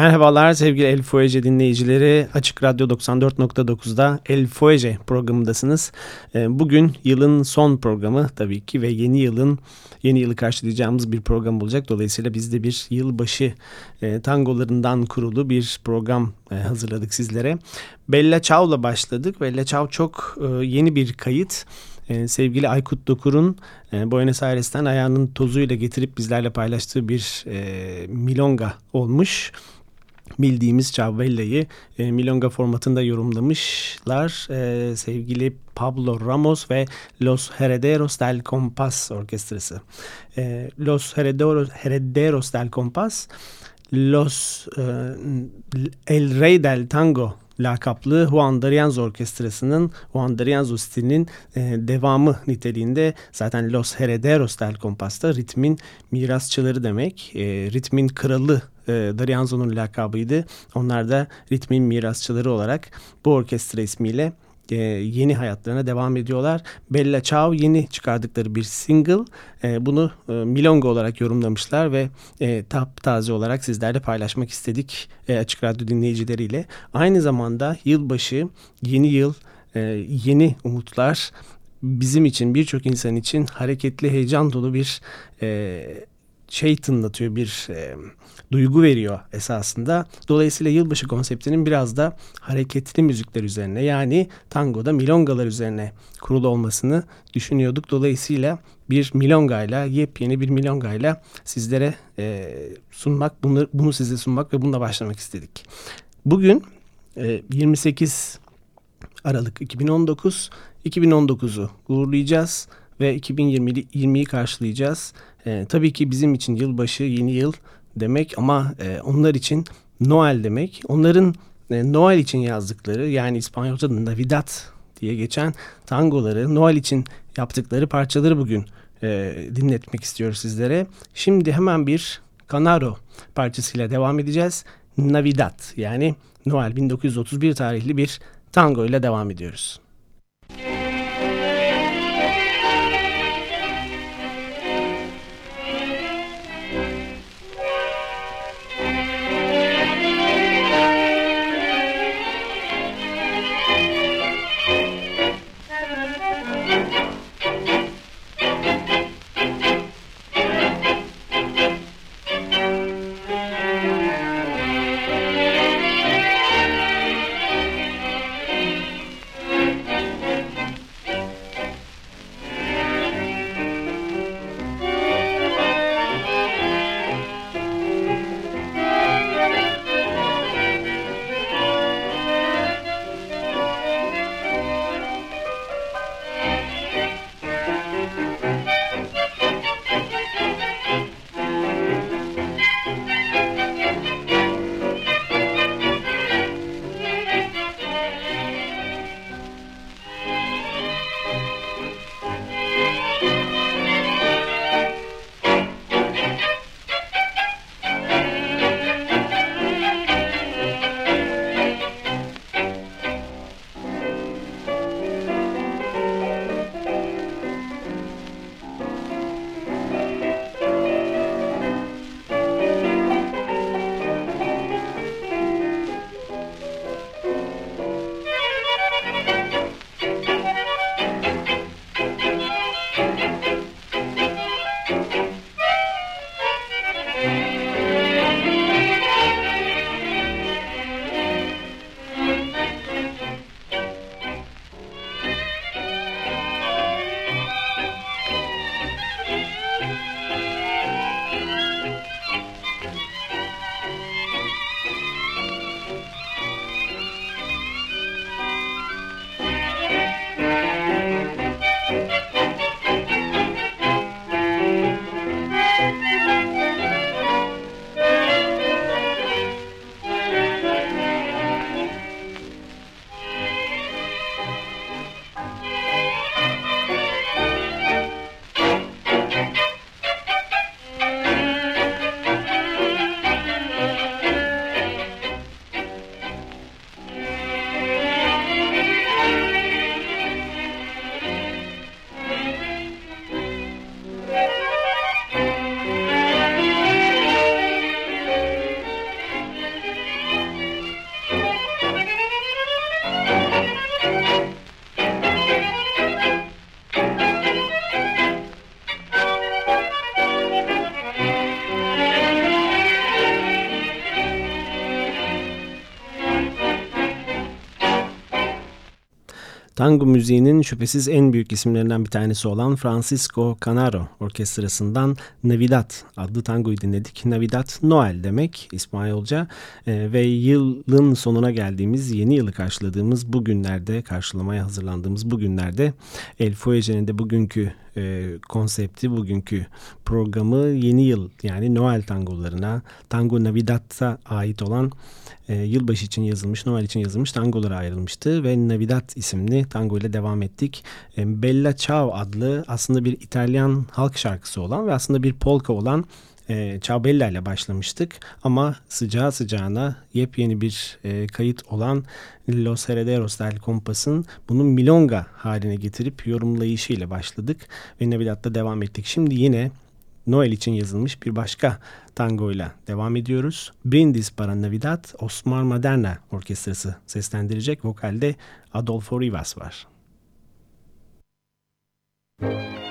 Merhabalar sevgili El Fuege dinleyicileri. Açık Radyo 94.9'da El Fuege programındasınız. Ee, bugün yılın son programı tabii ki ve yeni yılın yeni yılı karşılayacağımız bir program olacak. Dolayısıyla biz de bir yılbaşı e, tangolarından kurulu bir program e, hazırladık sizlere. Bella Ciao'la başladık. Bella Ciao çok e, yeni bir kayıt. Sevgili Aykut Dokur'un Buenos Aires'ten ayağının tozuyla getirip bizlerle paylaştığı bir milonga olmuş bildiğimiz Chavella'yı e, milonga formatında yorumlamışlar. E, sevgili Pablo Ramos ve Los Herederos del Compás orkestrası. E, Los Herederos, Herederos del Compás Los e, El Rey del Tango lakaplı Juan D'Arienzo Orkestrası'nın Juan D'Arienzo stilinin e, devamı niteliğinde zaten Los Herederos del Compas'ta ritmin mirasçıları demek. E, ritmin kralı e, D'Arienzo'nun lakabıydı. Onlar da ritmin mirasçıları olarak bu orkestra ismiyle e, yeni hayatlarına devam ediyorlar. Bella Ciao yeni çıkardıkları bir single. E, bunu e, Milonga olarak yorumlamışlar ve e, taptaze olarak sizlerle paylaşmak istedik e, Açık Radyo dinleyicileriyle. Aynı zamanda yılbaşı, yeni yıl, e, yeni umutlar bizim için birçok insan için hareketli, heyecan dolu bir e, şey tınlatıyor, bir e, duygu veriyor esasında. Dolayısıyla yılbaşı konseptinin biraz da hareketli müzikler üzerine yani tangoda milongalar üzerine kurulu olmasını düşünüyorduk. Dolayısıyla bir milongayla, yepyeni bir milongayla sizlere e, sunmak, bunu, bunu size sunmak ve bununla başlamak istedik. Bugün e, 28 Aralık 2019, 2019'u uğurlayacağız ve 2020'yi karşılayacağız. E, tabii ki bizim için yılbaşı, yeni yıl demek ama e, onlar için Noel demek. Onların e, Noel için yazdıkları yani İspanyolca'da Navidad diye geçen tangoları, Noel için yaptıkları parçaları bugün e, dinletmek istiyoruz sizlere. Şimdi hemen bir Canaro parçasıyla devam edeceğiz. Navidad yani Noel 1931 tarihli bir tango ile devam ediyoruz. Tango müziğinin şüphesiz en büyük isimlerinden bir tanesi olan Francisco Canaro Orkestrası'ndan Navidad adlı tangoyu dinledik. Navidad Noel demek İspanyolca e, ve yılın sonuna geldiğimiz yeni yılı karşıladığımız bu günlerde karşılamaya hazırlandığımız bu günlerde El Fuege'nin de bugünkü e, konsepti bugünkü programı yeni yıl yani Noel tangolarına, Tango Navidad'a ait olan e, yılbaşı için yazılmış, Noel için yazılmış tangolara ayrılmıştı ve Navidad isimli tango ile devam ettik. E, Bella Ciao adlı aslında bir İtalyan halk şarkısı olan ve aslında bir polka olan e, Ciao ile başlamıştık ama sıcağı sıcağına yepyeni bir e, kayıt olan Los Herederos del Compas'ın bunu milonga haline getirip yorumlayışıyla başladık ve Navidad'da devam ettik. Şimdi yine Noel için yazılmış bir başka tangoyla devam ediyoruz. Brindis para Navidad Osmar Maderna Orkestrası seslendirecek. Vokalde Adolfo Rivas var. Müzik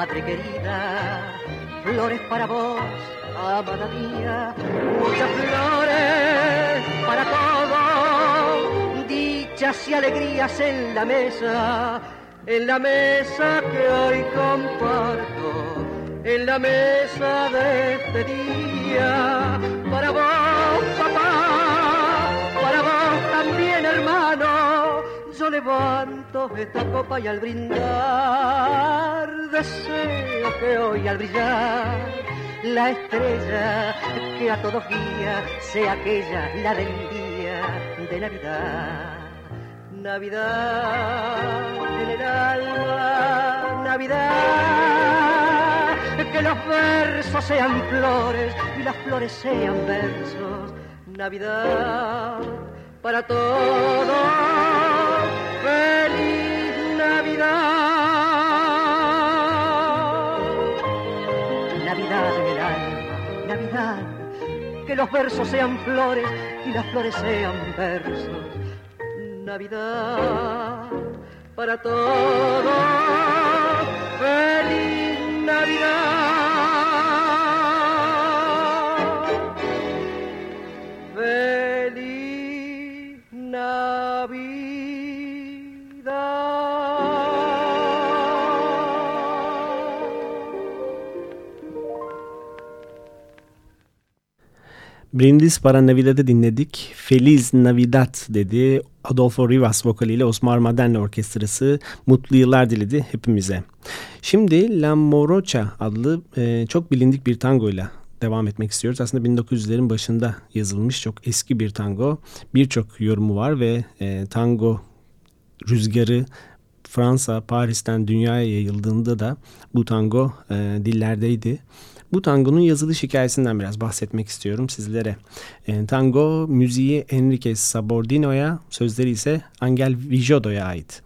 madre querida, flores para vos, amada mía, muchas flores para todos, dichas y alegrías en la mesa, en la mesa que hoy comparto, en la mesa de este día, para vos papá, para vos también hermano, yo levanto esta copa y al brindar deseo que hoy al brillar la estrella que a todos guía sea aquella la del día de Navidad. Navidad en el alma, Navidad, que los versos sean flores y las flores sean versos. Navidad para todos, que los versos sean flores y las flores sean versos. Navidad para todos, feliz Navidad. Brindis para Navidad'ı dinledik. Feliz Navidad dedi. Adolfo Rivas vokaliyle Osmar Madenle Orkestrası mutlu yıllar diledi hepimize. Şimdi La Morocha adlı e, çok bilindik bir tangoyla devam etmek istiyoruz. Aslında 1900'lerin başında yazılmış çok eski bir tango. Birçok yorumu var ve e, tango rüzgarı Fransa, Paris'ten dünyaya yayıldığında da bu tango e, dillerdeydi. Bu tangonun yazılış hikayesinden biraz bahsetmek istiyorum sizlere. E, tango müziği Enrique Sabordino'ya, sözleri ise Angel Vijodo'ya ait.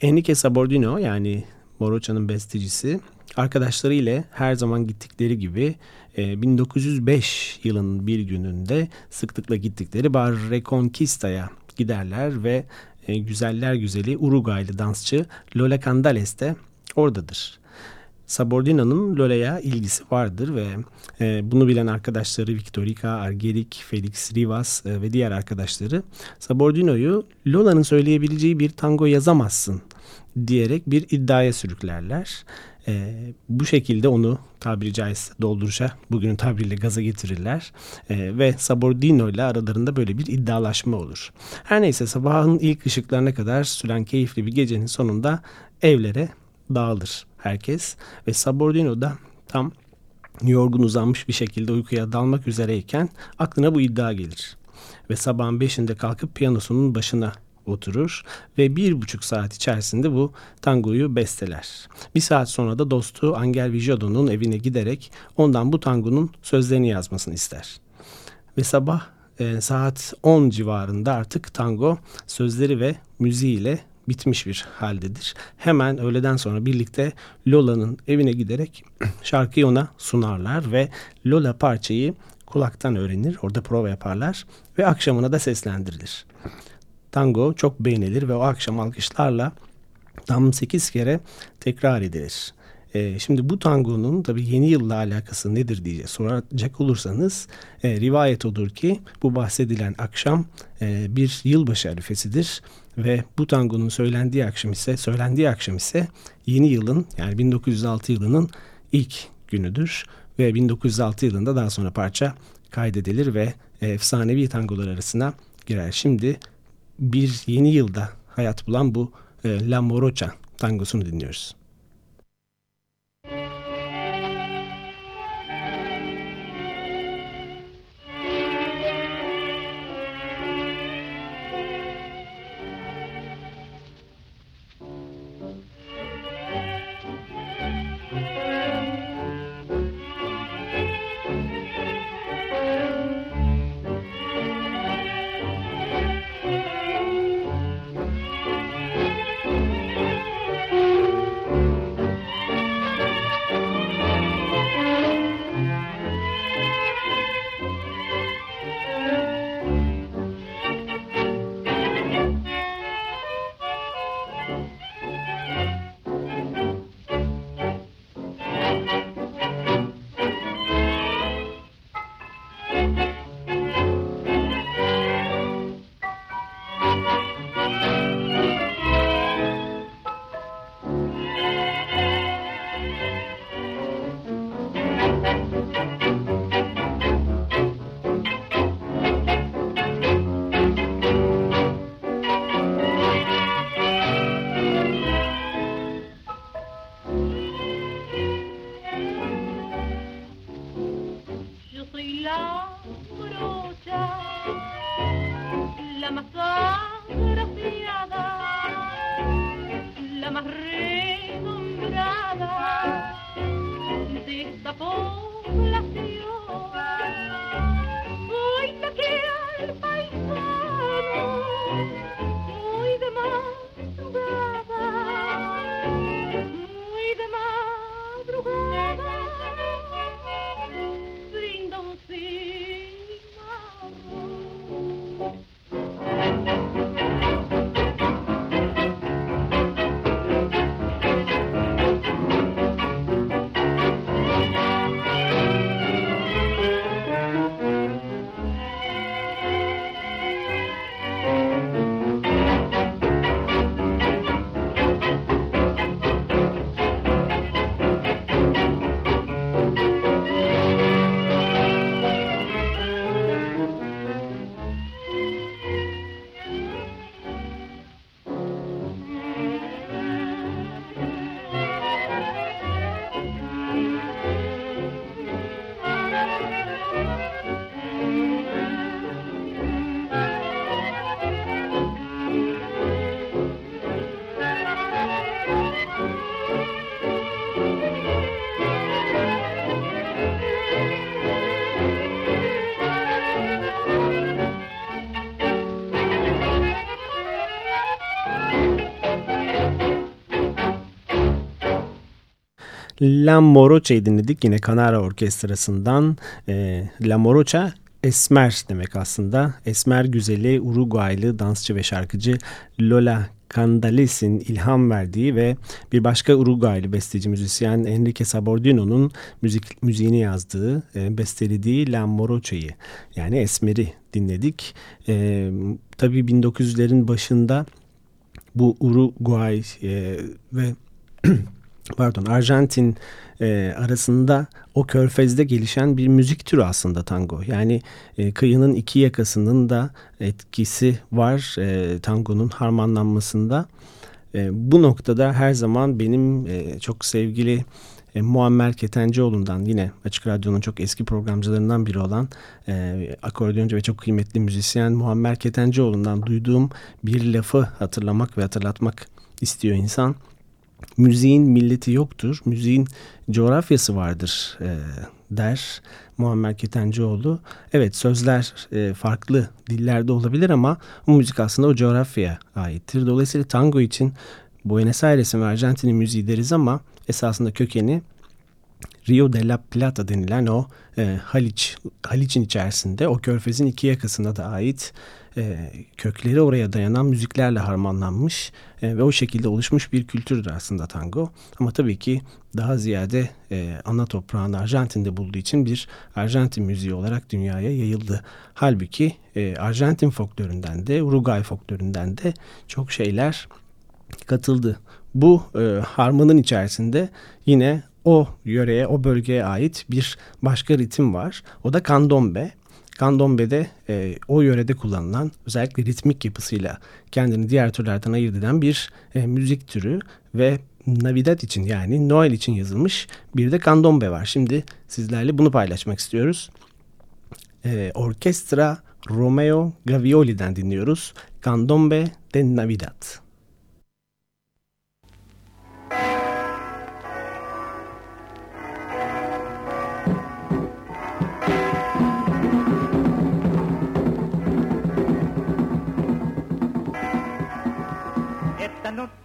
Enrique Sabordino yani Morocha'nın bestecisi arkadaşları ile her zaman gittikleri gibi 1905 e, yılının bir gününde sıklıkla gittikleri Bar Reconquista'ya giderler ve e, güzeller güzeli Uruguaylı dansçı Lola Candales de oradadır. Sabordina'nın Lola'ya ilgisi vardır ve e, bunu bilen arkadaşları Victorica, Argerik, Felix Rivas e, ve diğer arkadaşları Sabordino'yu Lola'nın söyleyebileceği bir tango yazamazsın diyerek bir iddiaya sürüklerler. E, bu şekilde onu tabiri caizse dolduruşa bugünün tabiriyle gaza getirirler e, ve Sabordino ile aralarında böyle bir iddialaşma olur. Her neyse sabahın ilk ışıklarına kadar süren keyifli bir gecenin sonunda evlere dağılır herkes ve Sabordino da tam yorgun uzanmış bir şekilde uykuya dalmak üzereyken aklına bu iddia gelir. Ve sabahın beşinde kalkıp piyanosunun başına oturur ve bir buçuk saat içerisinde bu tangoyu besteler. Bir saat sonra da dostu Angel Vijodo'nun evine giderek ondan bu tangonun sözlerini yazmasını ister. Ve sabah e, saat 10 civarında artık tango sözleri ve müziğiyle bitmiş bir haldedir. Hemen öğleden sonra birlikte Lola'nın evine giderek şarkıyı ona sunarlar ve Lola parçayı kulaktan öğrenir. Orada prova yaparlar ve akşamına da seslendirilir. Tango çok beğenilir ve o akşam alkışlarla tam 8 kere tekrar edilir. E, şimdi bu tangonun tabi yeni yılla alakası nedir diye soracak olursanız e, rivayet odur ki bu bahsedilen akşam e, bir yılbaşı arifesidir ve bu tangonun söylendiği akşam ise söylendiği akşam ise yeni yılın yani 1906 yılının ilk günüdür ve 1906 yılında daha sonra parça kaydedilir ve e, efsanevi tangolar arasına girer. Şimdi bir yeni yılda hayat bulan bu e, La Morocha tangosunu dinliyoruz. La Morocha'yı dinledik yine Kanara Orkestrası'ndan. E, La Morocha Esmer demek aslında. Esmer güzeli Uruguaylı dansçı ve şarkıcı Lola Candales'in ilham verdiği ve bir başka Uruguaylı besteci müzisyen Enrique Sabordino'nun müzik, müziğini yazdığı, e, bestelediği La Morocha'yı yani Esmer'i dinledik. E, tabii 1900'lerin başında bu Uruguay e, ve pardon Arjantin e, arasında o körfezde gelişen bir müzik türü aslında tango. Yani e, kıyının iki yakasının da etkisi var e, tangonun harmanlanmasında. E, bu noktada her zaman benim e, çok sevgili e, Muammer Ketencoğlu'ndan yine Açık Radyo'nun çok eski programcılarından biri olan e, akordeoncu ve çok kıymetli müzisyen Muammer Ketencoğlu'ndan duyduğum bir lafı hatırlamak ve hatırlatmak istiyor insan. Müziğin milleti yoktur, müziğin coğrafyası vardır e, der Muammer Ketencoğlu. Evet sözler e, farklı dillerde olabilir ama bu müzik aslında o coğrafyaya aittir. Dolayısıyla tango için Buenos Aires'in ve Arjantin'in müziği deriz ama esasında kökeni Rio de la Plata denilen o e, Haliç, Haliç'in içerisinde o körfezin iki yakasına da ait e, kökleri oraya dayanan müziklerle harmanlanmış e, ve o şekilde oluşmuş bir kültürdür aslında tango. Ama tabii ki daha ziyade e, ana toprağını Arjantin'de bulduğu için bir Arjantin müziği olarak dünyaya yayıldı. Halbuki e, Arjantin folkloründen de Uruguay folkloründen de çok şeyler katıldı. Bu e, harmanın içerisinde yine o yöreye, o bölgeye ait bir başka ritim var. O da kandombe. Kandombe'de e, o yörede kullanılan özellikle ritmik yapısıyla kendini diğer türlerden ayırt eden bir e, müzik türü ve Navidad için yani Noel için yazılmış bir de kandombe var. Şimdi sizlerle bunu paylaşmak istiyoruz. E, Orkestra Romeo Gavioli'den dinliyoruz. Candombe de Navidad.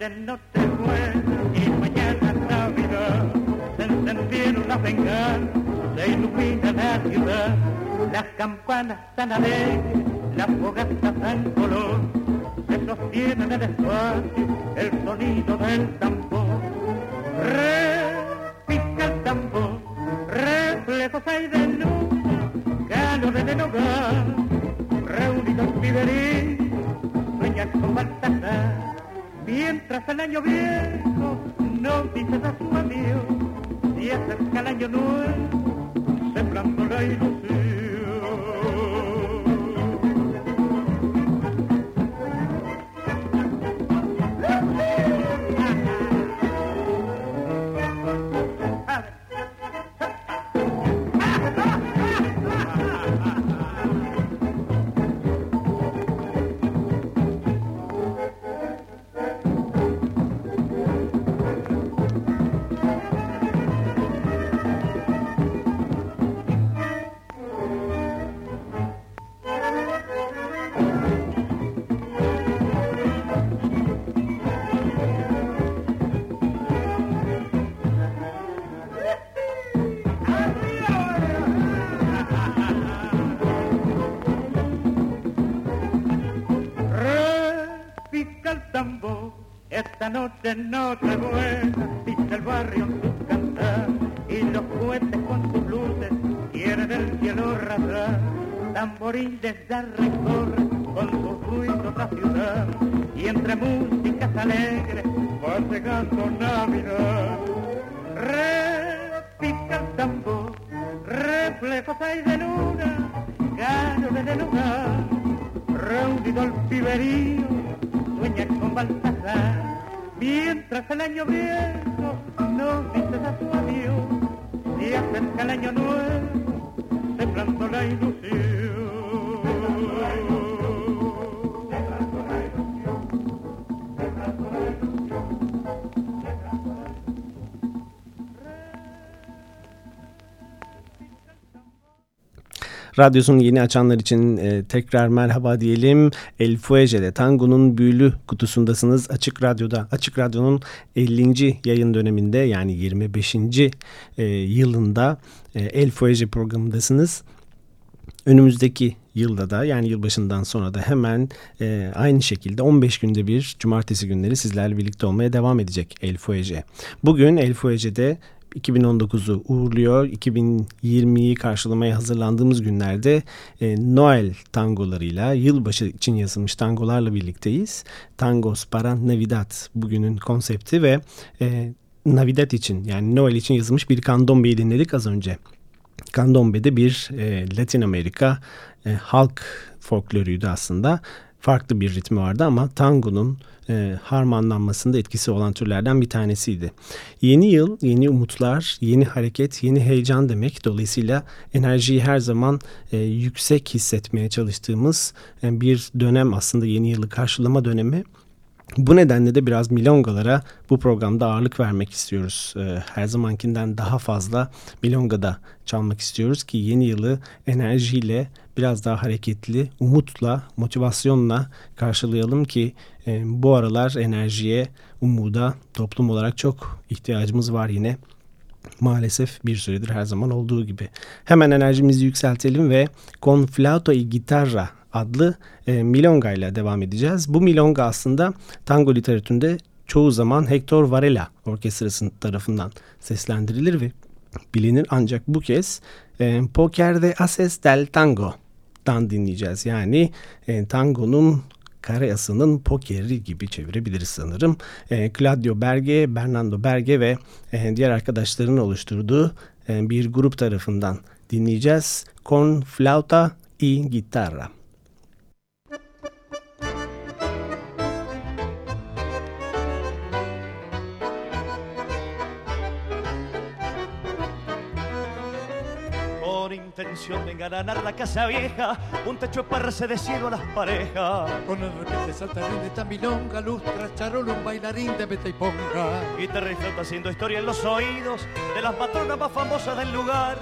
Noche, noche buena y mañana Navidad. Se encendieron las bengalas, se ilumina la ciudad, las campanas tan alegres, las fogatas tan color, se sostiene en el espacio el sonido del tambor. Repica el tambor, reflejos hay de luna, calor en el hogar, reunidos piberín, sueñas con Baltasar Mientras el año viejo no dice a su adiós, y acerca el año nuevo, sembrando la. Noche, noche buena, dice el barrio su cantar, y los cohetes con sus luces quieren el cielo rasgar, tamboriles ya recorren con sus ruidos la ciudad, y entre músicas alegres va llegando Navidad. Repica el tambor, reflejos hay de luna, gano de lugar, reunido el piberío, sueña con Baltasar Mientras el año viejo nos dice a su adiós y acerca el año nuevo, sembrando la ilusión. Radyosunu yeni açanlar için e, tekrar merhaba diyelim. El Fuege'de Tango'nun büyülü kutusundasınız. Açık Radyo'da. Açık Radyo'nun 50. yayın döneminde yani 25. E, yılında e, El Fuege programındasınız. Önümüzdeki yılda da yani yılbaşından sonra da hemen e, aynı şekilde 15 günde bir cumartesi günleri sizlerle birlikte olmaya devam edecek El Fuege. Bugün El Fuege'de 2019'u uğurluyor. 2020'yi karşılamaya hazırlandığımız günlerde e, Noel tangolarıyla yılbaşı için yazılmış tangolarla birlikteyiz. Tangos para Navidad bugünün konsepti ve e, Navidad için yani Noel için yazılmış bir candombe'yi dinledik az önce. Candombe de bir e, Latin Amerika e, halk folkloruydu aslında. Farklı bir ritmi vardı ama tangonun e, harmanlanmasında etkisi olan türlerden bir tanesiydi. Yeni yıl, yeni umutlar, yeni hareket, yeni heyecan demek. Dolayısıyla enerjiyi her zaman e, yüksek hissetmeye çalıştığımız e, bir dönem aslında yeni yılı karşılama dönemi. Bu nedenle de biraz milongalara bu programda ağırlık vermek istiyoruz. Ee, her zamankinden daha fazla milongada çalmak istiyoruz ki yeni yılı enerjiyle biraz daha hareketli, umutla, motivasyonla karşılayalım ki e, bu aralar enerjiye, umuda toplum olarak çok ihtiyacımız var yine. Maalesef bir süredir her zaman olduğu gibi. Hemen enerjimizi yükseltelim ve Con Flauto y Guitarra adlı e, milonga ile devam edeceğiz. Bu milonga aslında tango literatüründe çoğu zaman Hector Varela orkestrası tarafından seslendirilir ve bilinir ancak bu kez e, Poker de Ases del Tango'dan dinleyeceğiz. Yani e, tangonun Karayası'nın pokeri gibi çevirebiliriz sanırım. E, Claudio Berge, Bernardo Berge ve e, diğer arkadaşların oluşturduğu e, bir grup tarafından dinleyeceğiz. Con flauta y guitarra. Intención de engalanar la casa vieja, un techo de parse de cielo a las parejas. Con el repente saltarín de tambilonga, lustra, charolo, un bailarín de meta y ponga. Guitarra y flauta haciendo historia en los oídos de las patronas más famosas del lugar.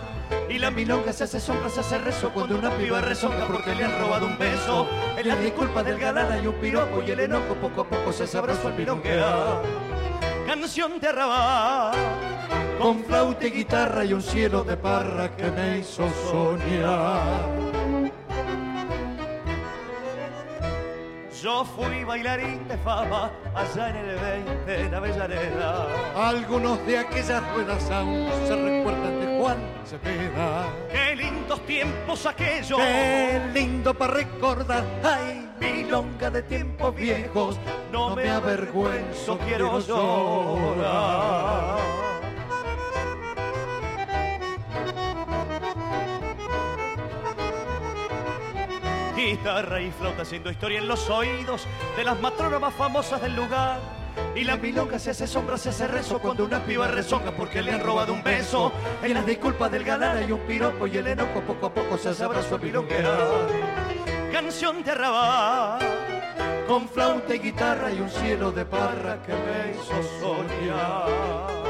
Y la milonga se hace sombra, se hace rezo cuando una piba rezonga porque le han robado un beso. En la disculpa del galán hay un piropo y el enojo poco a poco se sabroso al milonguear. Canción de arrabal y guitarra y un cielo de parra que me hizo soñar. Yo fui bailarín de fama allá en el 20 en Avellaneda. Algunos de aquellas ruedas aún se recuerdan de Juan Cepeda. Qué lindos tiempos aquellos. Qué lindo para recordar. Ay, milonga de tiempos viejos. No, me avergüenzo, quiero llorar. Guitarra y flauta haciendo historia en los oídos de las matronas más famosas del lugar. Y la milonga se hace sombra, se hace rezo cuando una piba rezonga porque le han robado un beso. En las disculpas del galán hay un piropo y el enojo poco a poco se hace abrazo a milonguear. Canción de arrabal, con flauta y guitarra y un cielo de parra que me hizo soñar.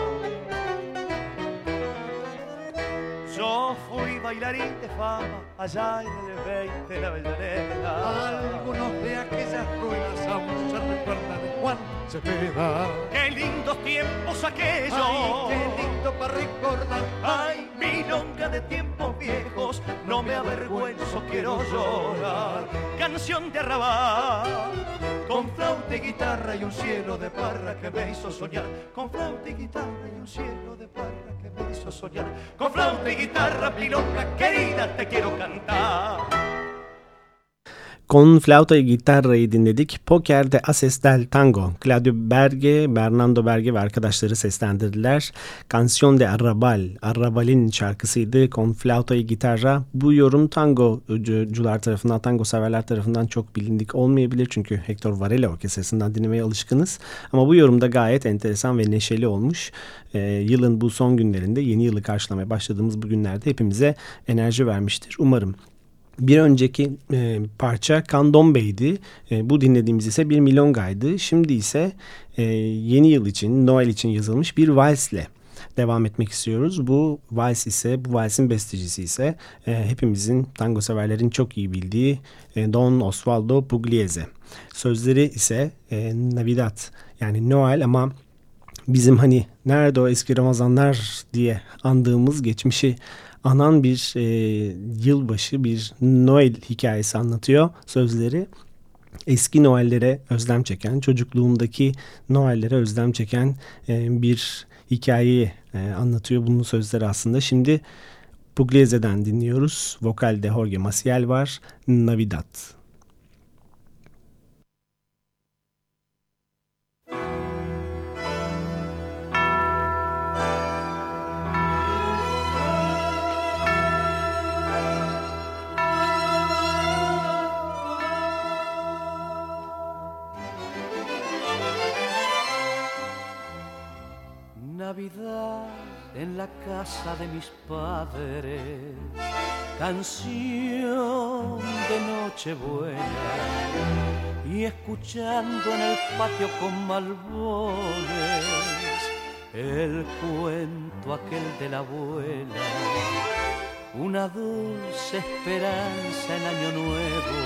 Yo fui bailarín de fama allá en el 20 de la Avellaneda. Algunos de aquellas ruinas aún se recuerdan de Juan Cepeda. Qué lindos tiempos aquellos. Ay, qué lindo para recordar. Ay, milonga de tiempos viejos. No me avergüenzo, quiero llorar. Canción de arrabal. Con flauta y guitarra y un cielo de parra que me hizo soñar. Con flauta y guitarra y un cielo de parra Con flauta y guitarra, milonga querida, te quiero cantar. Con flauta y guitarra'yı dinledik. Poker de Ases del Tango. Claudio Berge, Bernardo Berge ve arkadaşları seslendirdiler. Canción de Arrabal, Arrabal'in şarkısıydı. Con flauta y guitarra. Bu yorum tangocular tarafından, tango severler tarafından çok bilindik olmayabilir. Çünkü Hector Varela orkestrasından dinlemeye alışkınız. Ama bu yorumda gayet enteresan ve neşeli olmuş. Ee, yılın bu son günlerinde, yeni yılı karşılamaya başladığımız bu günlerde hepimize enerji vermiştir. Umarım bir önceki e, parça Candombey'di. E, bu dinlediğimiz ise bir milongaydı. Şimdi ise e, yeni yıl için, Noel için yazılmış bir valsle devam etmek istiyoruz. Bu vals ise, bu valsin bestecisi ise e, hepimizin tango severlerin çok iyi bildiği e, Don Osvaldo Pugliese. Sözleri ise e, Navidad yani Noel ama bizim hani nerede o eski Ramazanlar diye andığımız geçmişi anan bir e, yılbaşı, bir Noel hikayesi anlatıyor sözleri. Eski Noel'lere özlem çeken, çocukluğumdaki Noel'lere özlem çeken e, bir hikayeyi e, anlatıyor bunun sözleri aslında. Şimdi Pugliese'den dinliyoruz. Vokalde Jorge Maciel var. Navidad. En la casa de mis padres, canción de Nochebuena y escuchando en el patio con malbones el cuento aquel de la abuela, una dulce esperanza en año nuevo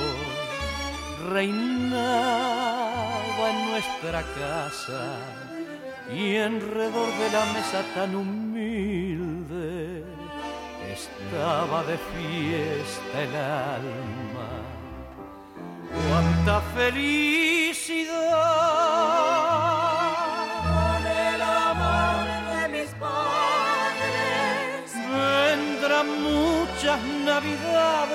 reinaba en nuestra casa y alrededor de la mesa tan humilde estaba de fiesta el alma. ¡Cuánta felicidad! Con el amor de mis padres vendrán muchas navidades,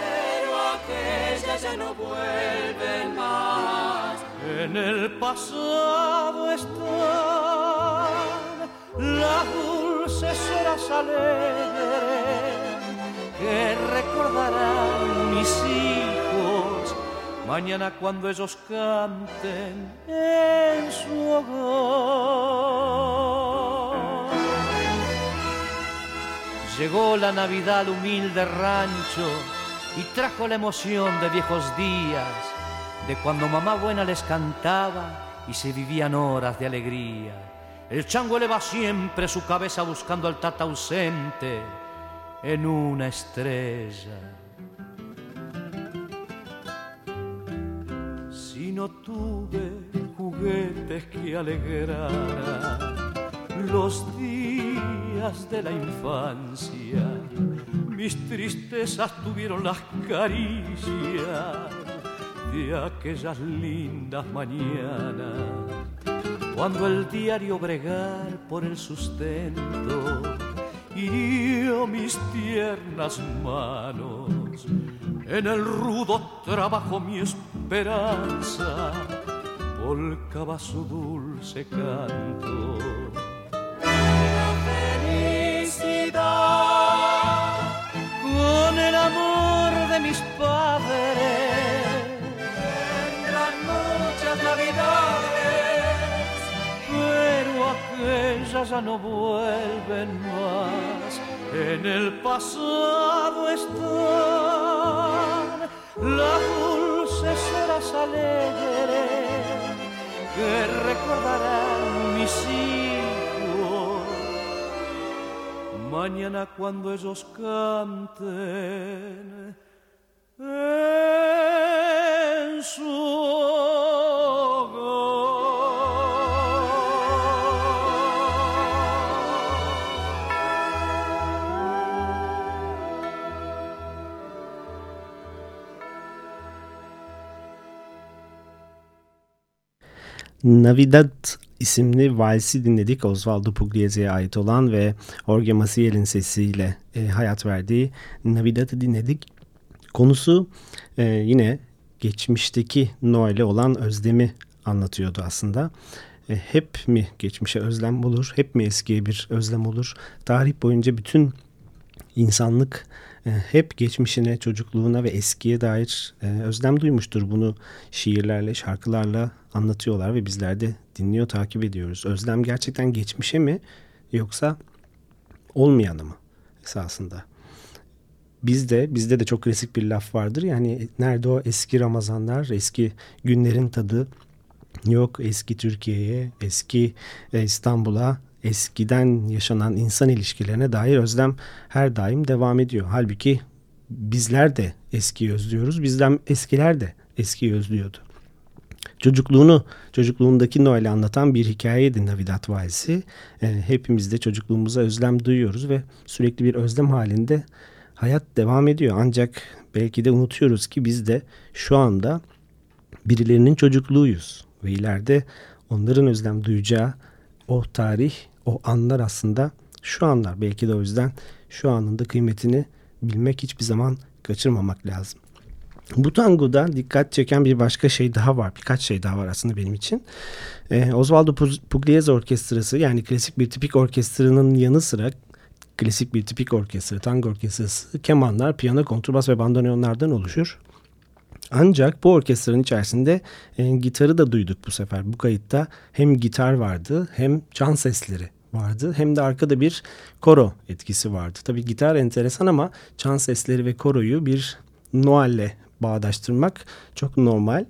pero aquellas ya no vuelven más en el pasado están las dulces horas alegres que recordarán mis hijos mañana cuando ellos canten en su hogar. Llegó la Navidad al humilde rancho y trajo la emoción de viejos días de cuando mamá buena les cantaba y se vivían horas de alegría. El chango eleva siempre su cabeza buscando al tata ausente en una estrella. Si no tuve juguetes que alegraran los días de la infancia, mis tristezas tuvieron las caricias de aquellas lindas mañanas, cuando el diario bregar por el sustento hirió mis tiernas manos, en el rudo trabajo mi esperanza volcaba su dulce canto. La felicidad con el amor de mis padres ya no vuelven más. En el pasado están las dulces horas alegres que recordarán mis hijos. Mañana cuando ellos canten en su Navidad isimli valsi dinledik. Osvaldo Pugliese'ye ait olan ve Jorge Maciel'in sesiyle e, hayat verdiği Navidad'ı dinledik. Konusu e, yine geçmişteki Noel'e olan özlemi anlatıyordu aslında. E, hep mi geçmişe özlem olur, hep mi eskiye bir özlem olur? Tarih boyunca bütün insanlık hep geçmişine, çocukluğuna ve eskiye dair e, özlem duymuştur. Bunu şiirlerle, şarkılarla anlatıyorlar ve bizler de dinliyor, takip ediyoruz. Özlem gerçekten geçmişe mi yoksa olmayanı mı esasında? Bizde, bizde de çok klasik bir laf vardır. Yani nerede o eski Ramazanlar, eski günlerin tadı yok eski Türkiye'ye, eski e, İstanbul'a, eskiden yaşanan insan ilişkilerine dair özlem her daim devam ediyor. Halbuki bizler de eski özlüyoruz. Bizden eskiler de eski özlüyordu. Çocukluğunu, çocukluğundaki Noel'i anlatan bir hikayeydi Navidad Valsi. E, hepimiz de çocukluğumuza özlem duyuyoruz ve sürekli bir özlem halinde hayat devam ediyor. Ancak belki de unutuyoruz ki biz de şu anda birilerinin çocukluğuyuz ve ileride onların özlem duyacağı o tarih, o anlar aslında şu anlar. Belki de o yüzden şu anında kıymetini bilmek hiçbir zaman kaçırmamak lazım. Bu tangoda dikkat çeken bir başka şey daha var. Birkaç şey daha var aslında benim için. Ee, Osvaldo Pugliese Orkestrası yani klasik bir tipik orkestranın yanı sıra klasik bir tipik orkestra, tango orkestrası, kemanlar, piyano, kontrbas ve bandoneonlardan oluşur. Ancak bu orkestranın içerisinde e, gitarı da duyduk bu sefer. Bu kayıtta hem gitar vardı hem can sesleri vardı. Hem de arkada bir koro etkisi vardı. Tabii gitar enteresan ama çan sesleri ve koroyu bir Noel'le bağdaştırmak çok normal.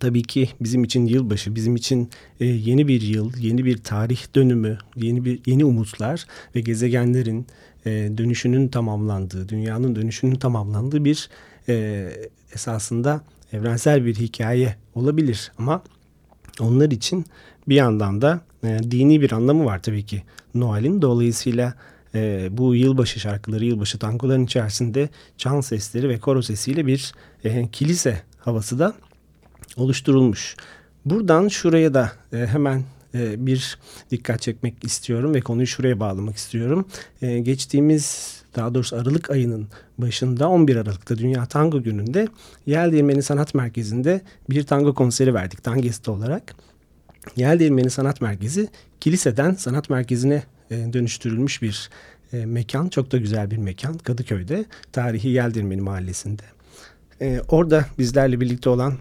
Tabii ki bizim için yılbaşı, bizim için e, yeni bir yıl, yeni bir tarih dönümü, yeni bir yeni umutlar ve gezegenlerin e, dönüşünün tamamlandığı, dünyanın dönüşünün tamamlandığı bir e, esasında evrensel bir hikaye olabilir. Ama onlar için bir yandan da e, dini bir anlamı var tabii ki Noel'in. Dolayısıyla e, bu yılbaşı şarkıları, yılbaşı tangoların içerisinde çan sesleri ve koro sesiyle bir e, kilise havası da oluşturulmuş. Buradan şuraya da e, hemen e, bir dikkat çekmek istiyorum ve konuyu şuraya bağlamak istiyorum. E, geçtiğimiz daha doğrusu Aralık ayının başında 11 Aralık'ta Dünya Tango Günü'nde Yel Değirmeni Sanat Merkezi'nde bir tango konseri verdik tangesti olarak. Yel Değirmeni Sanat Merkezi kiliseden sanat merkezine e, dönüştürülmüş bir e, mekan. Çok da güzel bir mekan Kadıköy'de. Tarihi Yel Değirmeni Mahallesi'nde. E, orada bizlerle birlikte olan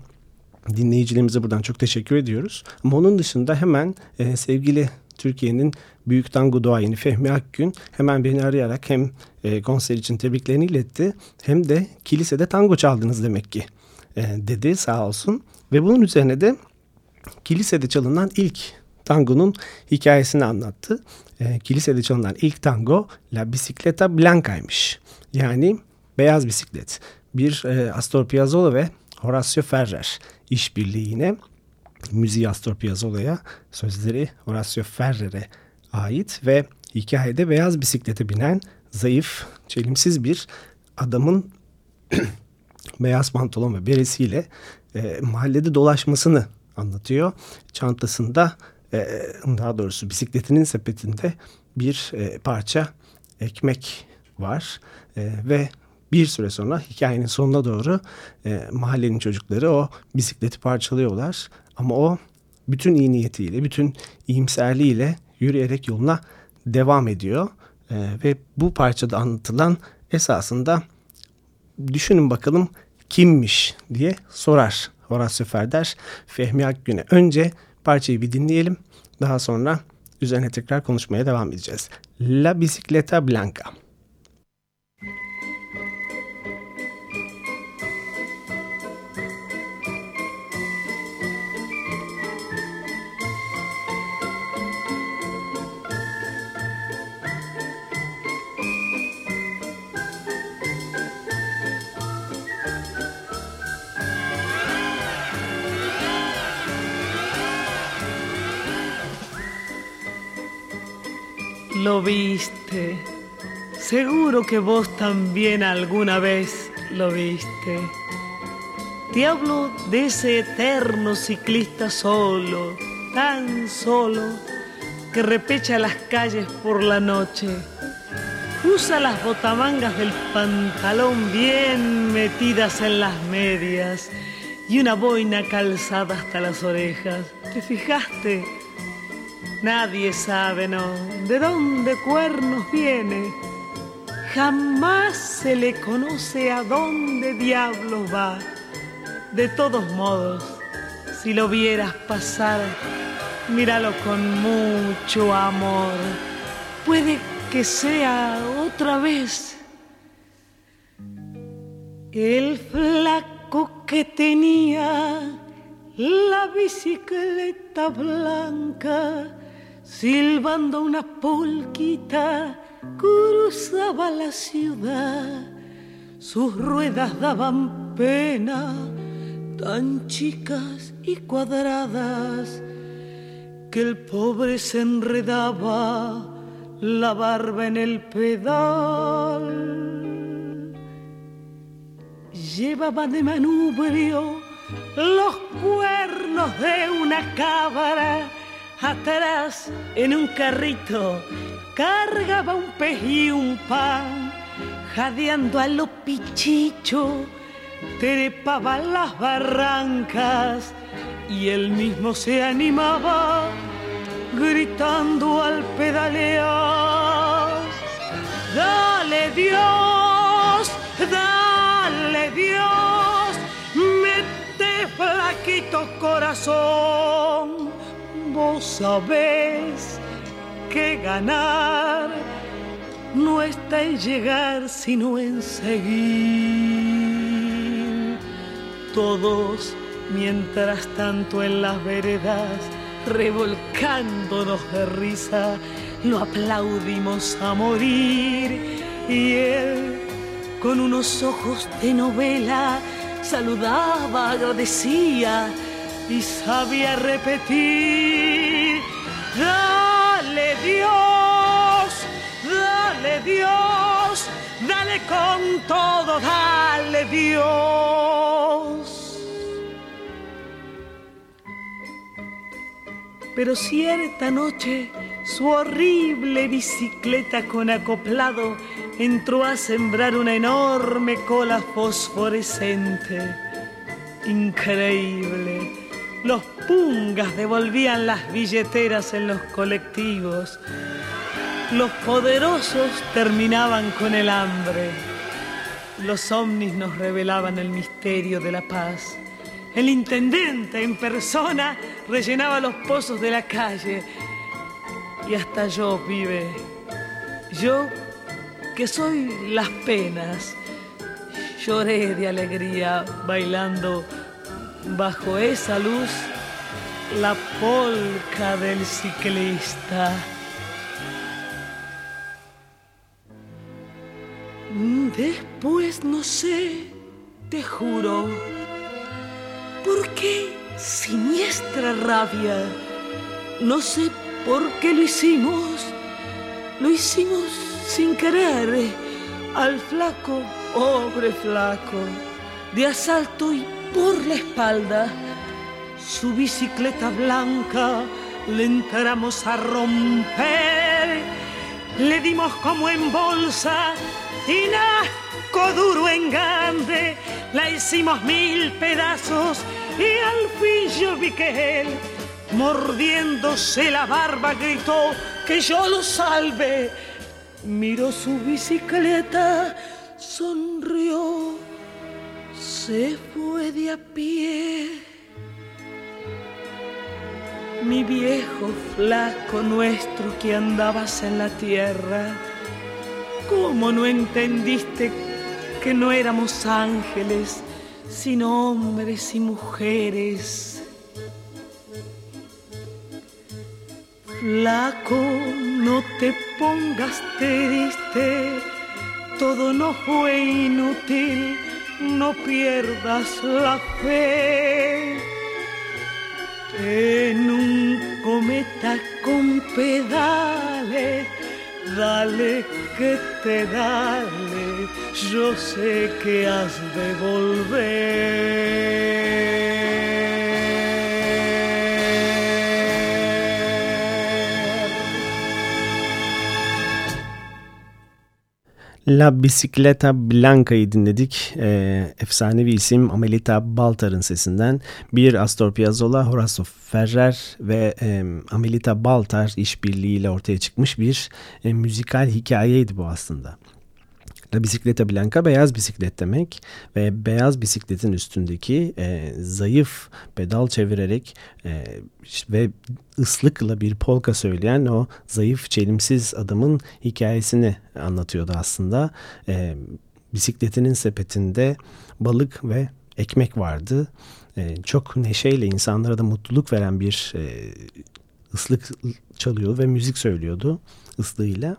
dinleyicilerimize buradan çok teşekkür ediyoruz. Ama onun dışında hemen e, sevgili Türkiye'nin büyük tango doğayeni Fehmi Akgün hemen beni arayarak hem e, konser için tebriklerini iletti hem de kilisede tango çaldınız demek ki e, dedi sağ olsun. Ve bunun üzerine de kilisede çalınan ilk tangonun hikayesini anlattı. E, kilisede çalınan ilk tango La Bicicleta Blanca'ymış. Yani beyaz bisiklet. Bir e, Astor Piazzolla ve Horacio Ferrer işbirliği yine müziği Astor Piazzolla'ya, sözleri Horacio Ferrer'e ait ve hikayede beyaz bisiklete binen zayıf, çelimsiz bir adamın beyaz pantolon ve beresiyle e, mahallede dolaşmasını anlatıyor. Çantasında e, daha doğrusu bisikletinin sepetinde bir e, parça ekmek var e, ve bir süre sonra hikayenin sonuna doğru mahallenin çocukları o bisikleti parçalıyorlar. Ama o bütün iyi niyetiyle, bütün iyimserliğiyle yürüyerek yoluna devam ediyor. Ve bu parçada anlatılan esasında düşünün bakalım kimmiş diye sorar Horacio Ferder Fehmi Akgün'e. Önce parçayı bir dinleyelim. Daha sonra üzerine tekrar konuşmaya devam edeceğiz. La Bicicleta Blanca. Lo viste. Seguro que vos también alguna vez lo viste. Te hablo de ese eterno ciclista solo, tan solo, que repecha las calles por la noche. Usa las botamangas del pantalón bien metidas en las medias y una boina calzada hasta las orejas. ¿Te fijaste? Nadie sabe, no, de dónde cuernos viene. Jamás se le conoce a dónde diablos va. De todos modos, si lo vieras pasar, míralo con mucho amor. Puede que sea otra vez el flaco que tenía la bicicleta blanca silbando una polquita, cruzaba la ciudad. Sus ruedas daban pena, tan chicas y cuadradas, que el pobre se enredaba la barba en el pedal. Llevaba de manubrio los cuernos de una cabra atrás en un carrito cargaba un pez y un pan, jadeando a lo pichicho, trepaba las barrancas y él mismo se animaba, gritando al pedalear. Dale Dios, dale Dios, maldito corazón, vos sabés que ganar no está en llegar, sino en seguir. Todos, mientras tanto en las veredas, revolcándonos de risa, lo aplaudimos a morir. Y él, con unos ojos de novela, saludaba, agradecía y sabía repetir. Dale Dios, dale Dios, dale con todo, dale Dios. Pero cierta noche su horrible bicicleta con acoplado entró a sembrar una enorme cola fosforescente. Increíble. Los pungas devolvían las billeteras en los colectivos. Los poderosos terminaban con el hambre. Los ovnis nos revelaban el misterio de la paz. El intendente en persona rellenaba los pozos de la calle. Y hasta yo, vive, yo que soy las penas, lloré de alegría bailando bajo esa luz la polca del ciclista. Después no sé, te juro, por qué siniestra rabia, no sé por qué lo hicimos, lo hicimos sin querer al flaco, pobre flaco, de asalto y por la espalda, su bicicleta blanca le entramos a romper, le dimos como en bolsa y nasco duro en grande, la hicimos mil pedazos y al fin yo vi que él, mordiéndose la barba, gritó que yo lo salve. Miró su bicicleta, sonrió, se de a pie. Mi viejo flaco nuestro que andabas en la tierra, ¿cómo no entendiste que no éramos ángeles, sino hombres y mujeres? Flaco, no te pongas triste, todo no fue inútil, no pierdas la fe. En un cometa con pedales, dale que te dale, yo sé que has de volver. La Bicicleta Blanca'yı dinledik. Ee, efsanevi isim Amelita Baltar'ın sesinden. Bir Astor Piazzolla, Horacio Ferrer ve e, Amelita Baltar işbirliğiyle ortaya çıkmış bir e, müzikal hikayeydi bu aslında. La Bicicleta Blanca beyaz bisiklet demek ve beyaz bisikletin üstündeki e, zayıf pedal çevirerek e, ve ıslıkla bir polka söyleyen o zayıf çelimsiz adamın hikayesini anlatıyordu aslında. E, bisikletinin sepetinde balık ve ekmek vardı. E, çok neşeyle insanlara da mutluluk veren bir e, ıslık çalıyor ve müzik söylüyordu ıslığıyla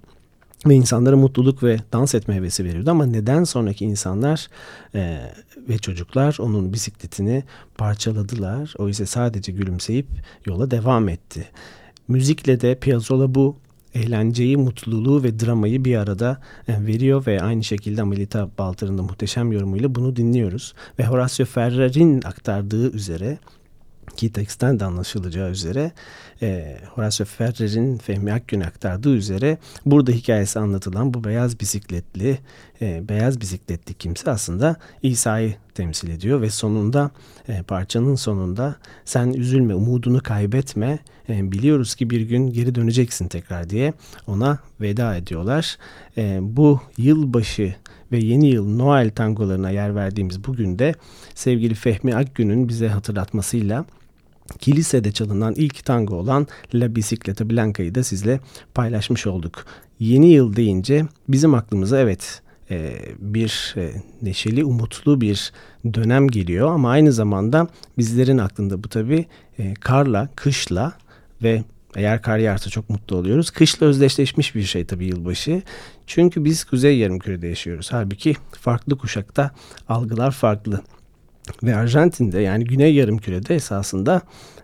ve insanlara mutluluk ve dans etme hevesi veriyordu ama neden sonraki insanlar e, ve çocuklar onun bisikletini parçaladılar. O ise sadece gülümseyip yola devam etti. Müzikle de Piazzolla bu eğlenceyi, mutluluğu ve dramayı bir arada e, veriyor ve aynı şekilde Amelita Baltar'ın da muhteşem yorumuyla bunu dinliyoruz. Ve Horacio Ferrer'in aktardığı üzere ki teksten de anlaşılacağı üzere e, Horacio Ferrer'in Fehmi Akgün aktardığı üzere burada hikayesi anlatılan bu beyaz bisikletli e, beyaz bisikletli kimse aslında İsa'yı temsil ediyor ve sonunda e, parçanın sonunda sen üzülme umudunu kaybetme e, biliyoruz ki bir gün geri döneceksin tekrar diye ona veda ediyorlar. E, bu yılbaşı ve yeni yıl Noel tangolarına yer verdiğimiz bugün de sevgili Fehmi Akgün'ün bize hatırlatmasıyla kilisede çalınan ilk tango olan La Bicicleta Blanca'yı da sizle paylaşmış olduk. Yeni yıl deyince bizim aklımıza evet e, bir e, neşeli, umutlu bir dönem geliyor ama aynı zamanda bizlerin aklında bu tabii e, karla, kışla ve eğer kar yağarsa çok mutlu oluyoruz. Kışla özdeşleşmiş bir şey tabii yılbaşı. Çünkü biz kuzey yarımkürede yaşıyoruz. Halbuki farklı kuşakta algılar farklı. Ve Arjantin'de yani güney yarımkürede esasında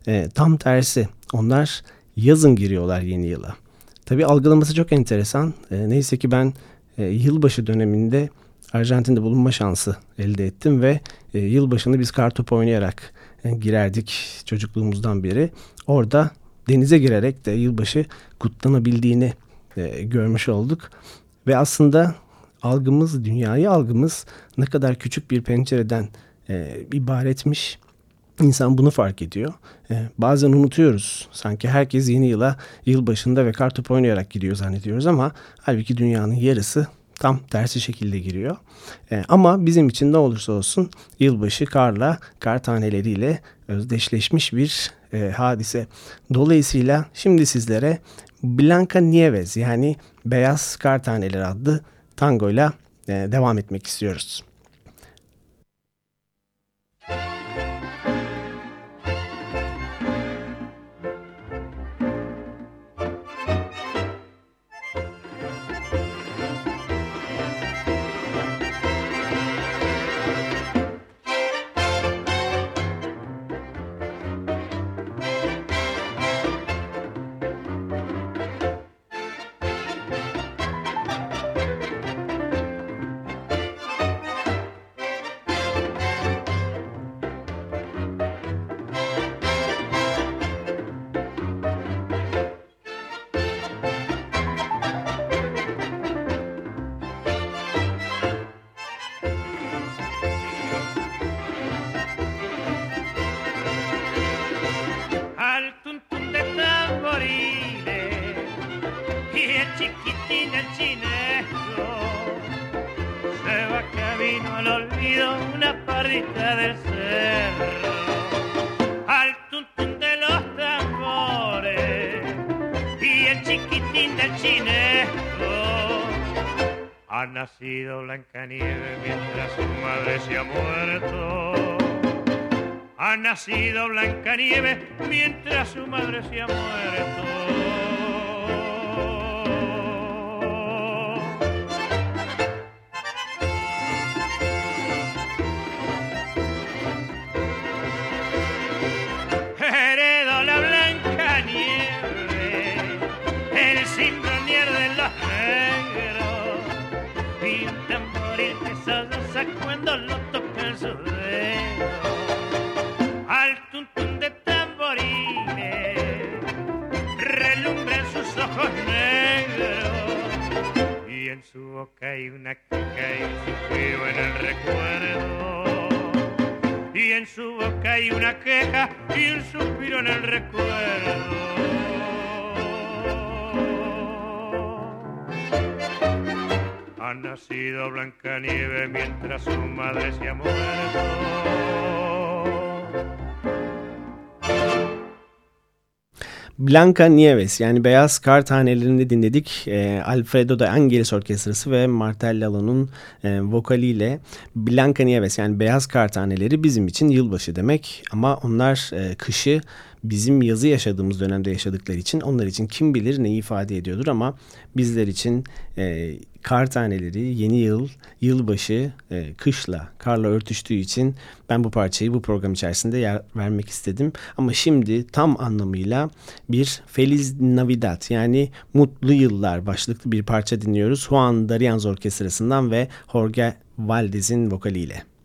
e, tam tersi. Onlar yazın giriyorlar yeni yıla. Tabii algılaması çok enteresan. E, neyse ki ben e, yılbaşı döneminde Arjantin'de bulunma şansı elde ettim ve e, yılbaşını biz kartopu oynayarak e, girerdik çocukluğumuzdan beri. Orada denize girerek de yılbaşı kutlanabildiğini e, görmüş olduk. Ve aslında algımız, dünyayı algımız ne kadar küçük bir pencereden e, ibaretmiş. İnsan bunu fark ediyor. E, bazen unutuyoruz. Sanki herkes yeni yıla yılbaşında ve kartopu oynayarak giriyor zannediyoruz ama halbuki dünyanın yarısı tam tersi şekilde giriyor. E, ama bizim için ne olursa olsun yılbaşı karla, kar taneleriyle özdeşleşmiş bir e, hadise. Dolayısıyla şimdi sizlere Blanca Nieves yani Beyaz Kar Taneleri adlı tangoyla e, devam etmek istiyoruz. Nacido Nieve mientras su madre se ha muerto. Ha nacido Nieve mientras su madre se ha muerto. Cuando lo toca en su dedo. Al tuntún de tamborines relumbran sus ojos negros y en su boca hay una queja y un suspiro en el recuerdo. Y en su boca hay una queja y un suspiro en el recuerdo. Ha nacido Nieve mientras su madre se ha muerto. Blanca Nieves yani Beyaz Kar Tanelerini dinledik. E, Alfredo de Angelis Orkestrası ve Martel Lalo'nun e, vokaliyle Blanca Nieves yani Beyaz Kar Taneleri bizim için yılbaşı demek. Ama onlar e, kışı bizim yazı yaşadığımız dönemde yaşadıkları için onlar için kim bilir neyi ifade ediyordur ama bizler için e, kar taneleri yeni yıl, yılbaşı, e, kışla, karla örtüştüğü için ben bu parçayı bu program içerisinde yer vermek istedim. Ama şimdi tam anlamıyla bir Feliz Navidad yani mutlu yıllar başlıklı bir parça dinliyoruz. Juan D'Arienzo Orkestrası'ndan ve Jorge Valdez'in vokaliyle.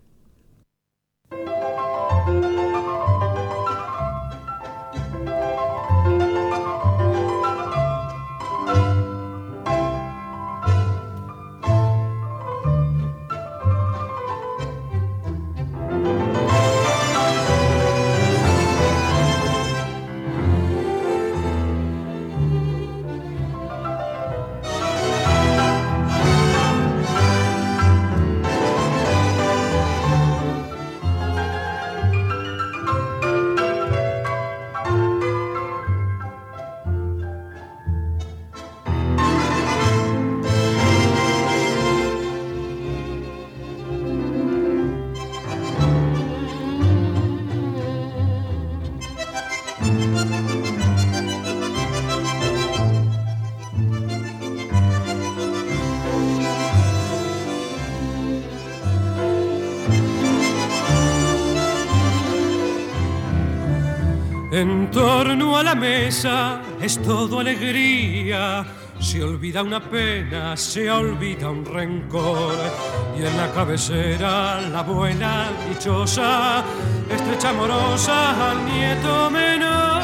Olvida una pena, se olvida un rencor. Y en la cabecera la abuela dichosa, estrecha amorosa al nieto menor.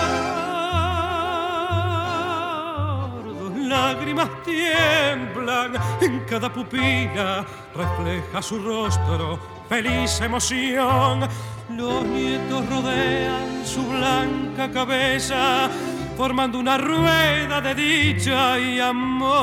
Dos lágrimas tiemblan en cada pupila, refleja su rostro, feliz emoción los nietos rodean su blanca cabeza, formando una rueda de dicha y amor.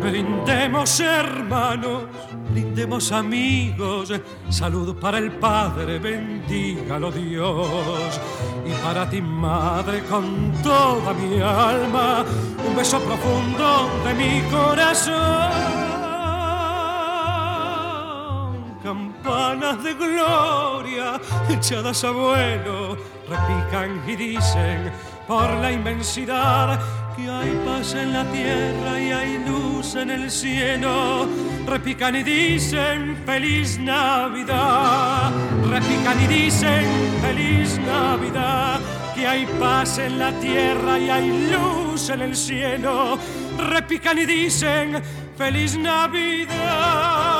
Brindemos hermanos brindemos amigos, salud para el Padre, bendígalo Dios. Para ti, Madre, con toda mi alma, un beso profundo de mi corazón. Campanas de gloria echadas a vuelo, repican y dicen por la inmensidad que hay paz en la tierra y hay luz en el cielo. Repican y dicen feliz Navidad. Repican y dicen feliz Navidad. Que hay paz en la tierra y hay luz en el cielo. Repican y dicen feliz Navidad.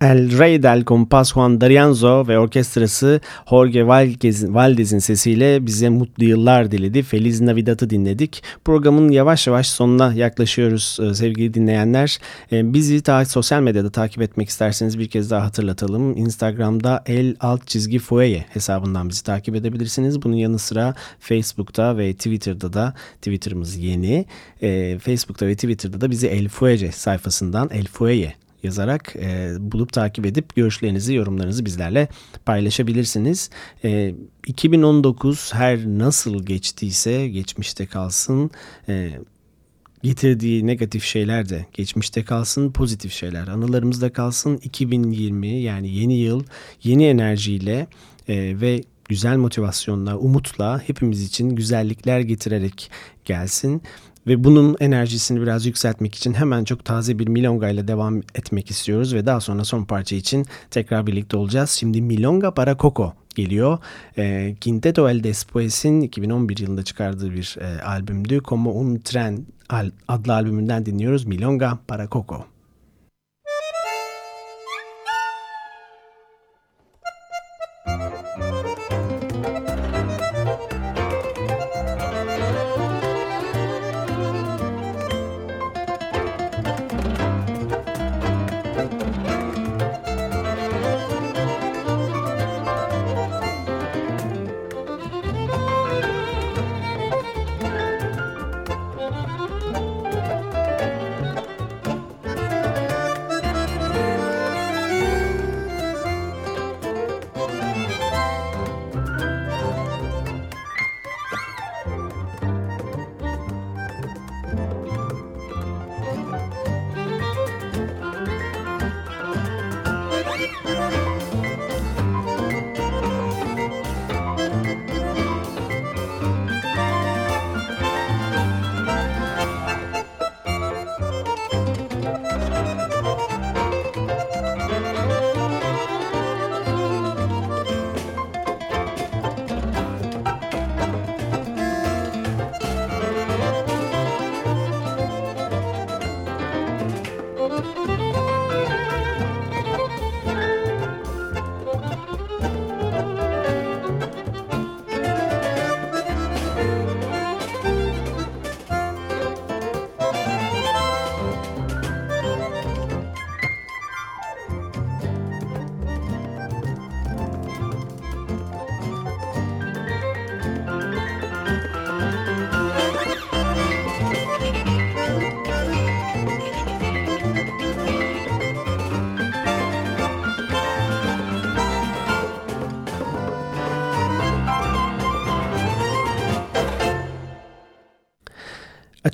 El Rey del Compás Juan D'Arienzo ve orkestrası Jorge Valdez'in sesiyle bize mutlu yıllar diledi. Feliz Navidad'ı dinledik. Programın yavaş yavaş sonuna yaklaşıyoruz e, sevgili dinleyenler. E, bizi ta sosyal medyada takip etmek isterseniz bir kez daha hatırlatalım. Instagram'da el alt çizgi fueye hesabından bizi takip edebilirsiniz. Bunun yanı sıra Facebook'ta ve Twitter'da da Twitter'ımız yeni. E, Facebook'ta ve Twitter'da da bizi El Fuege sayfasından El Fueye yazarak e, bulup takip edip görüşlerinizi, yorumlarınızı bizlerle paylaşabilirsiniz. E, 2019 her nasıl geçtiyse geçmişte kalsın. E, getirdiği negatif şeyler de geçmişte kalsın, pozitif şeyler anılarımızda kalsın. 2020 yani yeni yıl yeni enerjiyle e, ve güzel motivasyonla, umutla hepimiz için güzellikler getirerek gelsin. Ve bunun enerjisini biraz yükseltmek için hemen çok taze bir milonga ile devam etmek istiyoruz ve daha sonra son parça için tekrar birlikte olacağız. Şimdi Milonga para Coco geliyor. E, Quinteto El Despues'in 2011 yılında çıkardığı bir e, albümdü. Como un tren adlı albümünden dinliyoruz. Milonga para Coco.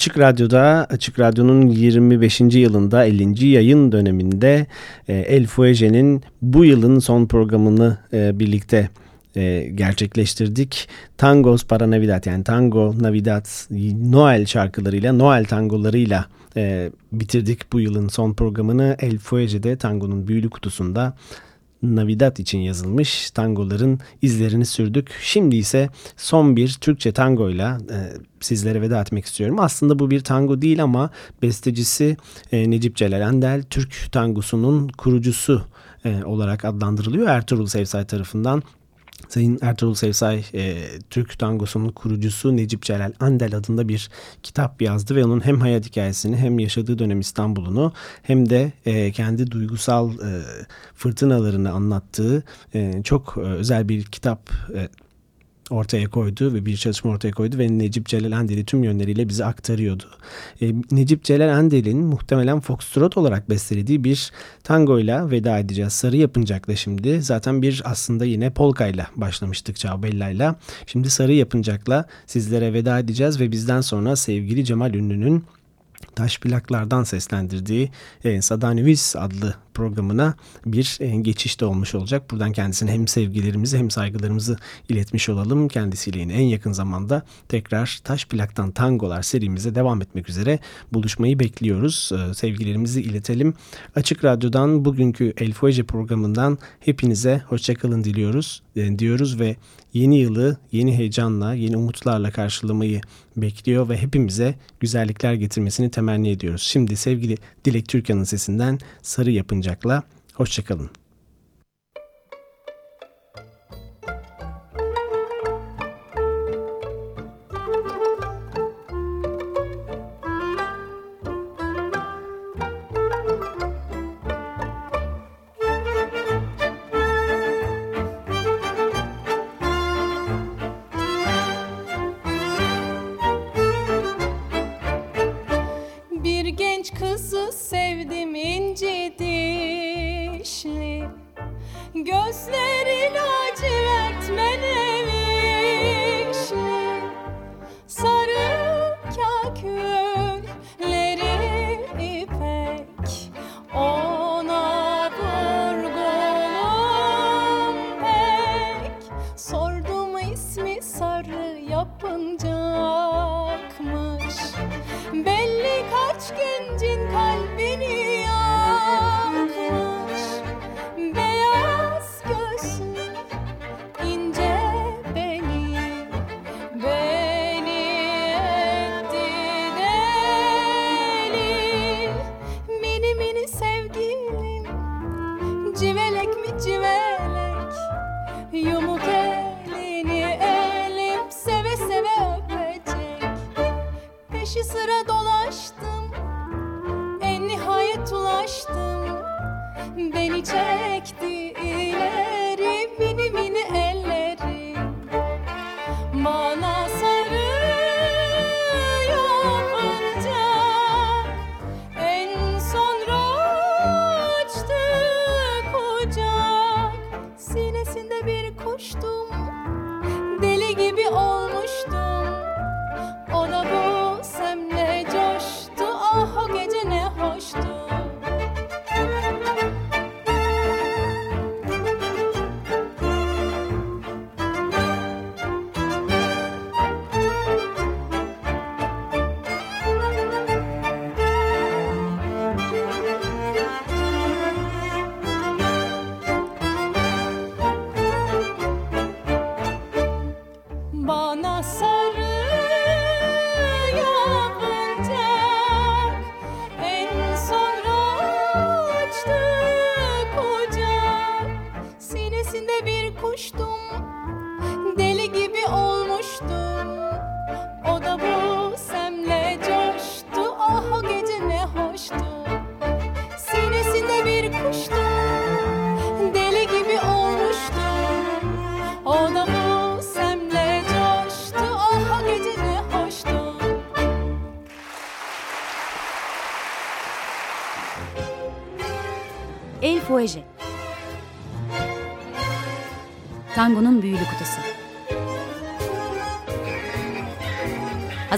Açık Radyo'da, Açık Radyo'nun 25. yılında 50. yayın döneminde e, El Fuege'nin bu yılın son programını e, birlikte e, gerçekleştirdik. Tangos para Navidad yani Tango Navidad Noel şarkılarıyla, Noel tangolarıyla e, bitirdik bu yılın son programını. El Fuege'de tangonun büyülü kutusunda Navidad için yazılmış tangoların izlerini sürdük. Şimdi ise son bir Türkçe tangoyla e, sizlere veda etmek istiyorum. Aslında bu bir tango değil ama bestecisi e, Necip Celal Endel Türk tangosunun kurucusu e, olarak adlandırılıyor. Ertuğrul Sevsay tarafından Sayın Ertuğrul Sevsay e, Türk tangosunun kurucusu Necip Celal Andel adında bir kitap yazdı ve onun hem hayat hikayesini hem yaşadığı dönem İstanbul'unu hem de e, kendi duygusal e, fırtınalarını anlattığı e, çok e, özel bir kitap e, ortaya koydu ve bir çalışma ortaya koydu ve Necip Celal Endel'i tüm yönleriyle bize aktarıyordu. E, Necip Celal Endel'in muhtemelen Foxtrot olarak bestelediği bir tangoyla veda edeceğiz. Sarı yapıncakla şimdi zaten bir aslında yine polkayla başlamıştık Çağbella'yla. Şimdi sarı yapıncakla sizlere veda edeceğiz ve bizden sonra sevgili Cemal Ünlü'nün taş plaklardan seslendirdiği e, Sadanivis adlı programına bir e, geçiş de olmuş olacak. Buradan kendisine hem sevgilerimizi hem saygılarımızı iletmiş olalım. Kendisiyle yine en yakın zamanda tekrar Taş Plaktan Tangolar serimize devam etmek üzere buluşmayı bekliyoruz. E, sevgilerimizi iletelim. Açık Radyo'dan bugünkü El Fuege programından hepinize hoşçakalın diliyoruz e, diyoruz ve yeni yılı yeni heyecanla, yeni umutlarla karşılamayı bekliyor ve hepimize güzellikler getirmesini temenni ediyoruz. Şimdi sevgili Dilek Türkan'ın sesinden Sarı Yapıncak'la hoşçakalın. Foeje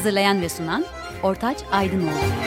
Hazırlayan ve sunan Ortaç Aydınoğlu